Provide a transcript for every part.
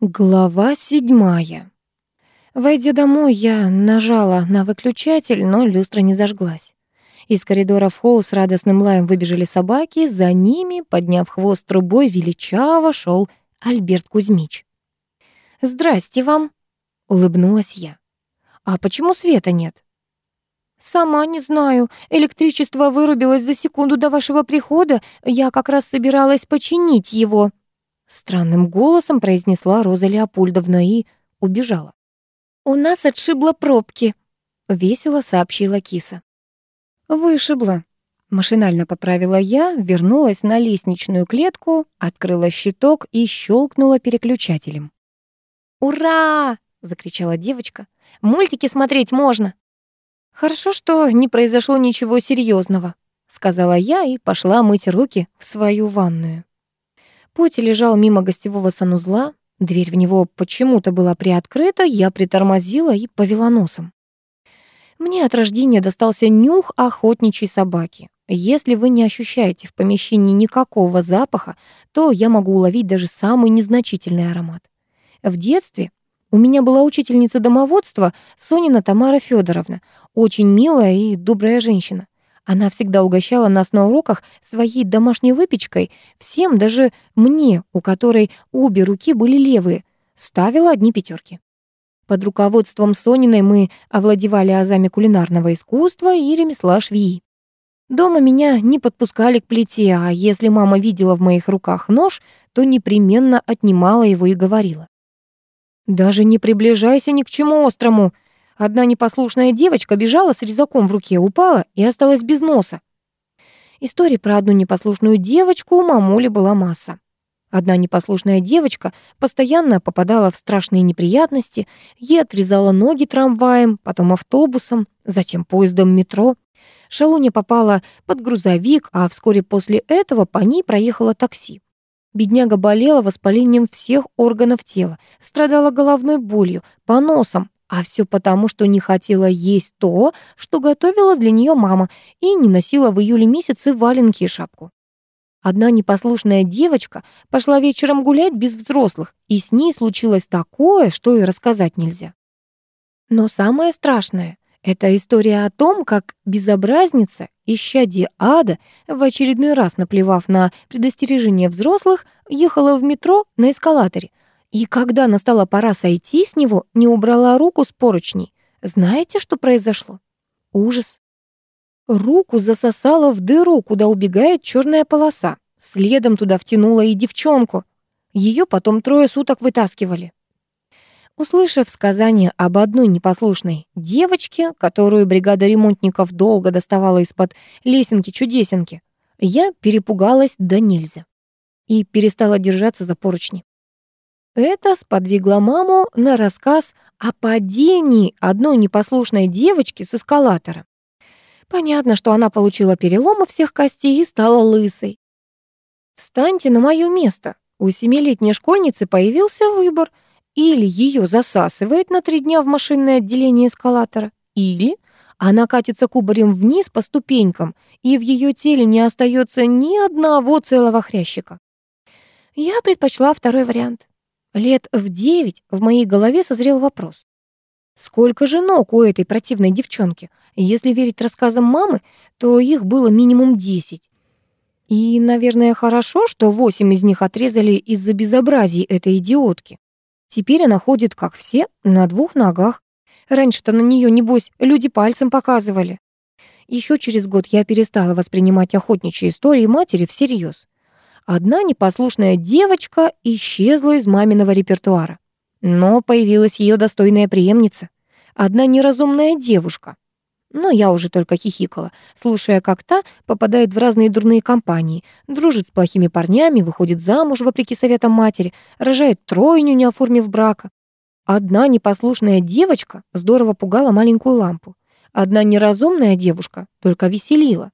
Глава седьмая. Войдя домой, я нажала на выключатель, но люстра не зажглась. Из коридора в холл с радостным лаем выбежали собаки, за ними, подняв хвост трубой, величаво шел Альберт Кузьмич. «Здрасте вам», — улыбнулась я. «А почему света нет?» «Сама не знаю. Электричество вырубилось за секунду до вашего прихода. Я как раз собиралась починить его», Странным голосом произнесла Роза Леопольдовна и убежала. «У нас отшибло пробки», — весело сообщила киса. «Вышибло», — машинально поправила я, вернулась на лестничную клетку, открыла щиток и щелкнула переключателем. «Ура!» — закричала девочка. «Мультики смотреть можно!» «Хорошо, что не произошло ничего серьезного, сказала я и пошла мыть руки в свою ванную. Путь лежал мимо гостевого санузла. Дверь в него почему-то была приоткрыта, я притормозила и повела носом. Мне от рождения достался нюх охотничьей собаки. Если вы не ощущаете в помещении никакого запаха, то я могу уловить даже самый незначительный аромат. В детстве у меня была учительница домоводства Сонина Тамара Федоровна, очень милая и добрая женщина. Она всегда угощала нас на уроках своей домашней выпечкой, всем, даже мне, у которой обе руки были левые, ставила одни пятерки. Под руководством Сониной мы овладевали азами кулинарного искусства и ремесла швеи. Дома меня не подпускали к плите, а если мама видела в моих руках нож, то непременно отнимала его и говорила. «Даже не приближайся ни к чему острому, Одна непослушная девочка бежала с резаком в руке, упала и осталась без носа. Историй про одну непослушную девочку у мамули была масса. Одна непослушная девочка постоянно попадала в страшные неприятности, ей отрезала ноги трамваем, потом автобусом, затем поездом метро. Шалуня попала под грузовик, а вскоре после этого по ней проехало такси. Бедняга болела воспалением всех органов тела, страдала головной болью, поносом, а все потому, что не хотела есть то, что готовила для нее мама, и не носила в июле месяце валенки и шапку. Одна непослушная девочка пошла вечером гулять без взрослых, и с ней случилось такое, что и рассказать нельзя. Но самое страшное — это история о том, как безобразница, исчадие ада, в очередной раз наплевав на предостережение взрослых, ехала в метро на эскалаторе, и когда настала пора сойти с него, не убрала руку с поручней. Знаете, что произошло? Ужас. Руку засосала в дыру, куда убегает черная полоса. Следом туда втянула и девчонку. Ее потом трое суток вытаскивали. Услышав сказание об одной непослушной девочке, которую бригада ремонтников долго доставала из-под лесенки-чудесенки, я перепугалась до нельзя и перестала держаться за поручни. Это сподвигло маму на рассказ о падении одной непослушной девочки с эскалатора. Понятно, что она получила переломы всех костей и стала лысой. Встаньте на моё место. У семилетней школьницы появился выбор. Или ее засасывает на три дня в машинное отделение эскалатора, или она катится кубарем вниз по ступенькам, и в ее теле не остается ни одного целого хрящика. Я предпочла второй вариант. Лет в девять в моей голове созрел вопрос. Сколько же ног у этой противной девчонки? Если верить рассказам мамы, то их было минимум десять. И, наверное, хорошо, что восемь из них отрезали из-за безобразий этой идиотки. Теперь она ходит, как все, на двух ногах. Раньше-то на нее, небось, люди пальцем показывали. Еще через год я перестала воспринимать охотничьи истории матери всерьез. Одна непослушная девочка исчезла из маминого репертуара. Но появилась ее достойная преемница. Одна неразумная девушка. Но я уже только хихикала, слушая, как та попадает в разные дурные компании, дружит с плохими парнями, выходит замуж вопреки советам матери, рожает тройню, не оформив брака. Одна непослушная девочка здорово пугала маленькую лампу. Одна неразумная девушка только веселила.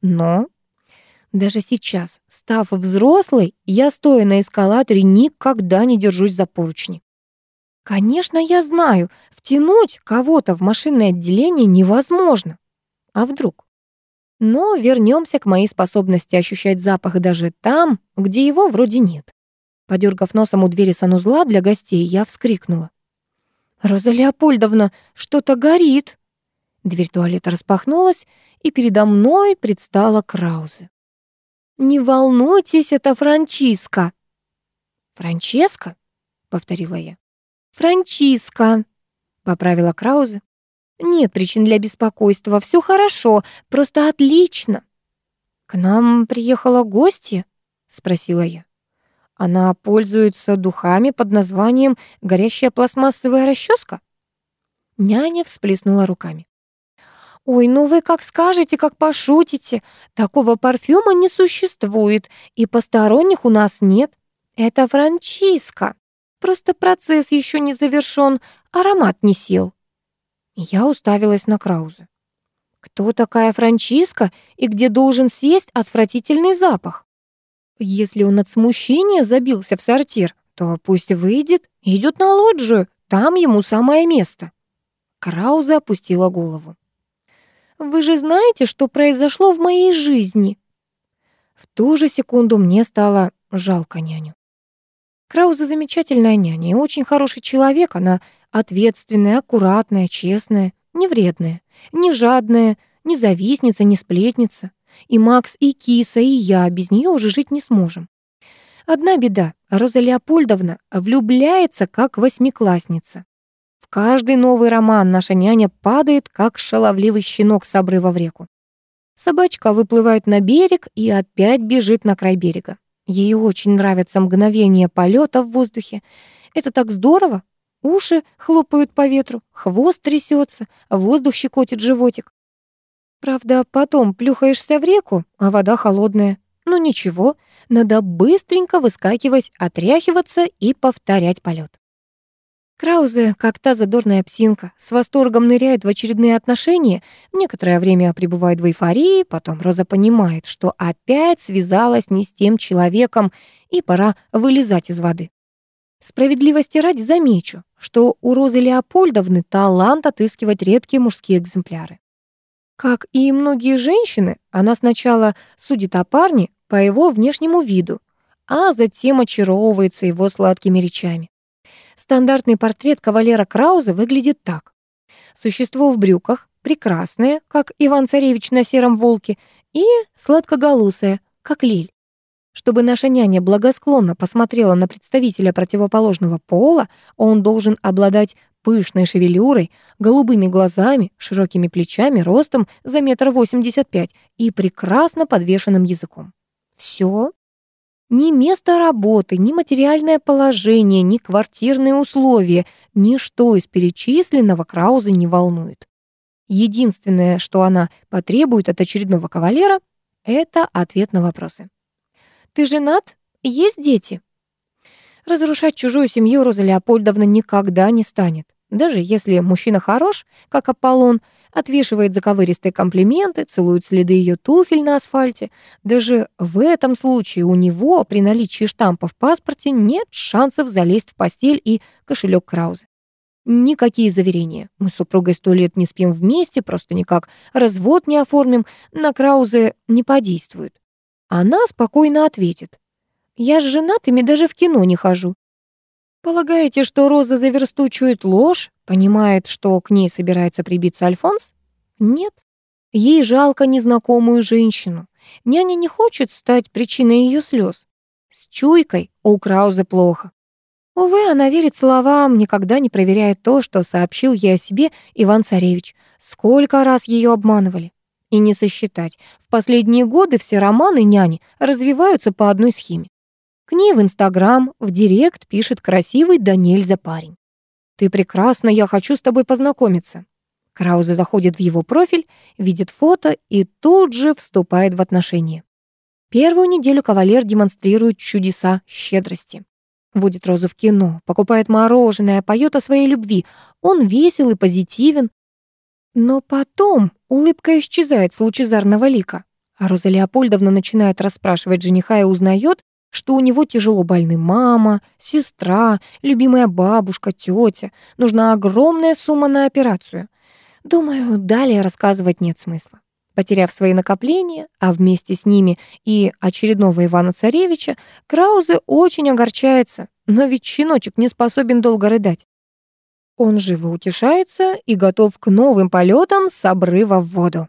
Но даже сейчас, став взрослой, я, стоя на эскалаторе, никогда не держусь за поручни. Конечно, я знаю, втянуть кого-то в машинное отделение невозможно. А вдруг? Но вернемся к моей способности ощущать запах даже там, где его вроде нет. Подергав носом у двери санузла для гостей, я вскрикнула. «Роза Леопольдовна, что-то горит!» Дверь туалета распахнулась, и передо мной предстала Краузе. «Не волнуйтесь, это Франчиска!» «Франческа?» — повторила я. «Франчиска!» — поправила Краузе. «Нет причин для беспокойства, все хорошо, просто отлично!» «К нам приехала гостья?» — спросила я. «Она пользуется духами под названием «горящая пластмассовая расческа»?» Няня всплеснула руками. «Ой, ну вы как скажете, как пошутите. Такого парфюма не существует, и посторонних у нас нет. Это Франчиска. Просто процесс еще не завершен, аромат не сел». Я уставилась на Крауза. Кто такая Франчиска и где должен съесть отвратительный запах? Если он от смущения забился в сортир, то пусть выйдет идет на лоджию, там ему самое место. Крауза опустила голову. Вы же знаете, что произошло в моей жизни?» В ту же секунду мне стало жалко няню. Крауза замечательная няня и очень хороший человек. Она ответственная, аккуратная, честная, не вредная, не жадная, не завистница, не сплетница. И Макс, и Киса, и я без нее уже жить не сможем. Одна беда. Роза Леопольдовна влюбляется, как восьмиклассница. Каждый новый роман наша няня падает, как шаловливый щенок с обрыва в реку. Собачка выплывает на берег и опять бежит на край берега. Ей очень нравятся мгновения полета в воздухе. Это так здорово. Уши хлопают по ветру, хвост трясется, воздух щекотит животик. Правда, потом плюхаешься в реку, а вода холодная. Ну ничего, надо быстренько выскакивать, отряхиваться и повторять полет. Краузе, как та задорная псинка, с восторгом ныряет в очередные отношения, некоторое время пребывает в эйфории, потом Роза понимает, что опять связалась не с тем человеком, и пора вылезать из воды. Справедливости ради замечу, что у Розы Леопольдовны талант отыскивать редкие мужские экземпляры. Как и многие женщины, она сначала судит о парне по его внешнему виду, а затем очаровывается его сладкими речами. Стандартный портрет кавалера Крауза выглядит так. Существо в брюках, прекрасное, как Иван-Царевич на сером волке, и сладкоголосое, как Лиль. Чтобы наша няня благосклонно посмотрела на представителя противоположного пола, он должен обладать пышной шевелюрой, голубыми глазами, широкими плечами, ростом за метр восемьдесят пять и прекрасно подвешенным языком. Все ни место работы, ни материальное положение, ни квартирные условия, ничто из перечисленного Крауза не волнует. Единственное, что она потребует от очередного кавалера, это ответ на вопросы. «Ты женат? Есть дети?» Разрушать чужую семью Роза Леопольдовна никогда не станет. Даже если мужчина хорош, как Аполлон, отвешивает заковыристые комплименты, целует следы ее туфель на асфальте, даже в этом случае у него при наличии штампа в паспорте нет шансов залезть в постель и кошелек Краузы. Никакие заверения. Мы с супругой сто лет не спим вместе, просто никак развод не оформим, на Краузе не подействует. Она спокойно ответит. «Я с женатыми даже в кино не хожу. Полагаете, что Роза заверстучует ложь, понимает, что к ней собирается прибиться Альфонс? Нет. Ей жалко незнакомую женщину. Няня не хочет стать причиной ее слез. С чуйкой у Краузы плохо. Увы, она верит словам, никогда не проверяет то, что сообщил ей о себе Иван-Царевич. Сколько раз ее обманывали. И не сосчитать. В последние годы все романы няни развиваются по одной схеме. К ней в Инстаграм, в Директ пишет красивый да нельзя парень. «Ты прекрасна, я хочу с тобой познакомиться». Краузе заходит в его профиль, видит фото и тут же вступает в отношения. Первую неделю кавалер демонстрирует чудеса щедрости. Водит Розу в кино, покупает мороженое, поет о своей любви. Он весел и позитивен. Но потом улыбка исчезает с лучезарного лика. А Роза Леопольдовна начинает расспрашивать жениха и узнает, что у него тяжело больны мама, сестра, любимая бабушка, тетя. Нужна огромная сумма на операцию. Думаю, далее рассказывать нет смысла. Потеряв свои накопления, а вместе с ними и очередного Ивана-Царевича, Краузе очень огорчается, но ведь щеночек не способен долго рыдать. Он живо утешается и готов к новым полетам с обрыва в воду.